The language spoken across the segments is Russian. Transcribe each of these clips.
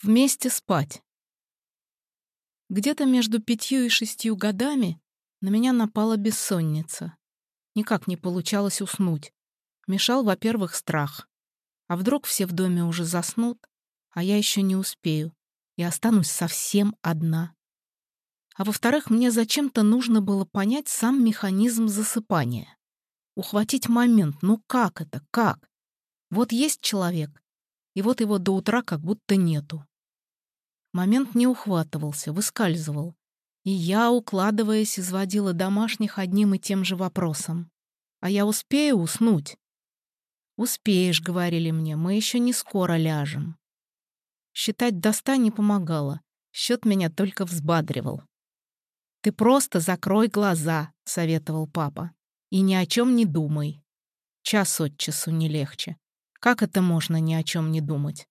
Вместе спать. Где-то между пятью и шестью годами на меня напала бессонница. Никак не получалось уснуть. Мешал, во-первых, страх. А вдруг все в доме уже заснут, а я еще не успею, и останусь совсем одна. А во-вторых, мне зачем-то нужно было понять сам механизм засыпания. Ухватить момент, ну как это, как? Вот есть человек, и вот его до утра как будто нету. Момент не ухватывался, выскальзывал. И я, укладываясь, изводила домашних одним и тем же вопросом. «А я успею уснуть?» «Успеешь», — говорили мне, — «мы еще не скоро ляжем». Считать до ста не помогало. Счет меня только взбадривал. «Ты просто закрой глаза», — советовал папа. «И ни о чем не думай. Час от часу не легче. Как это можно ни о чем не думать?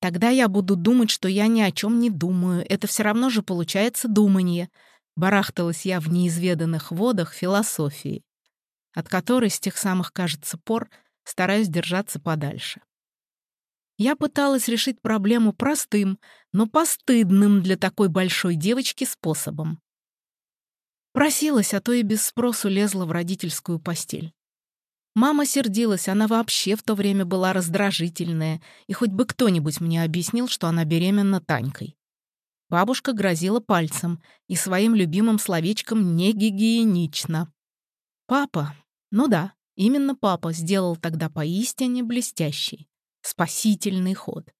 Тогда я буду думать, что я ни о чем не думаю. Это все равно же получается думание. Барахталась я в неизведанных водах философии, от которой с тех самых, кажется, пор стараюсь держаться подальше. Я пыталась решить проблему простым, но постыдным для такой большой девочки способом. Просилась, а то и без спросу лезла в родительскую постель. Мама сердилась, она вообще в то время была раздражительная, и хоть бы кто-нибудь мне объяснил, что она беременна Танькой. Бабушка грозила пальцем и своим любимым словечком «не гигиенично». Папа, ну да, именно папа сделал тогда поистине блестящий, спасительный ход.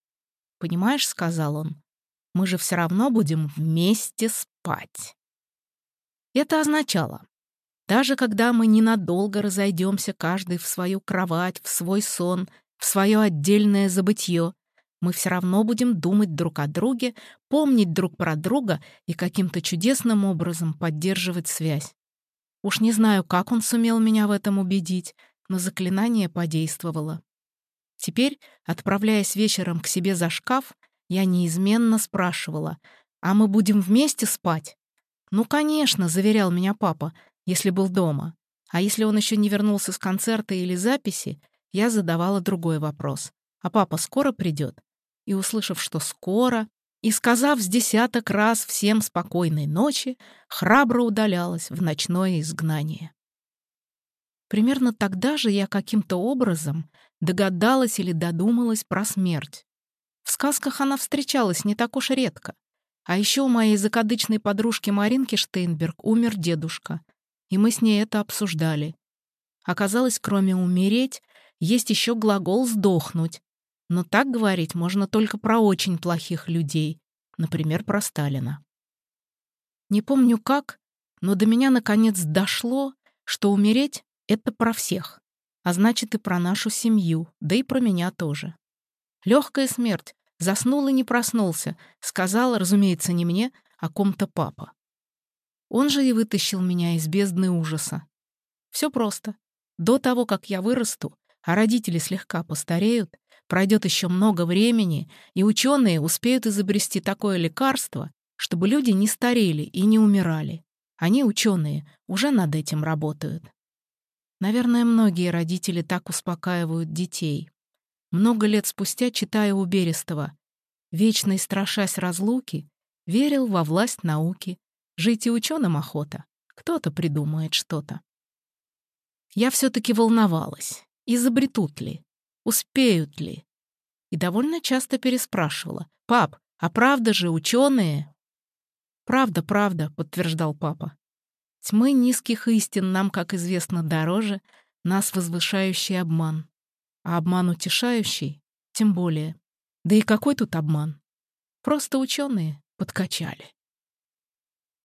«Понимаешь», — сказал он, — «мы же все равно будем вместе спать». Это означало, даже когда мы ненадолго разойдемся каждый в свою кровать, в свой сон, в свое отдельное забытье, мы все равно будем думать друг о друге, помнить друг про друга и каким-то чудесным образом поддерживать связь. Уж не знаю, как он сумел меня в этом убедить, но заклинание подействовало. Теперь, отправляясь вечером к себе за шкаф, я неизменно спрашивала, «А мы будем вместе спать?» «Ну, конечно», — заверял меня папа, если был дома. А если он еще не вернулся с концерта или записи, я задавала другой вопрос. «А папа скоро придет?» И, услышав, что скоро, и сказав с десяток раз всем спокойной ночи, храбро удалялась в ночное изгнание. Примерно тогда же я каким-то образом догадалась или додумалась про смерть. В сказках она встречалась не так уж редко. А еще у моей закадычной подружки Маринки Штейнберг умер дедушка, и мы с ней это обсуждали. Оказалось, кроме «умереть», есть еще глагол «сдохнуть». Но так говорить можно только про очень плохих людей, например, про Сталина. Не помню как, но до меня наконец дошло, что умереть — это про всех, а значит и про нашу семью, да и про меня тоже. Легкая смерть, заснул и не проснулся, сказал, разумеется, не мне, а ком-то папа. Он же и вытащил меня из бездны ужаса. Все просто. До того, как я вырасту, а родители слегка постареют, пройдет еще много времени, и ученые успеют изобрести такое лекарство, чтобы люди не старели и не умирали. Они, ученые, уже над этим работают. Наверное, многие родители так успокаивают детей. Много лет спустя, читая у Берестова, «Вечный страшась разлуки, верил во власть науки, Жить и ученым охота. Кто-то придумает что-то. Я все-таки волновалась. Изобретут ли? Успеют ли? И довольно часто переспрашивала. «Пап, а правда же ученые?» «Правда, правда», — подтверждал папа. «Тьмы низких истин нам, как известно, дороже, нас возвышающий обман. А обман утешающий тем более. Да и какой тут обман? Просто ученые подкачали».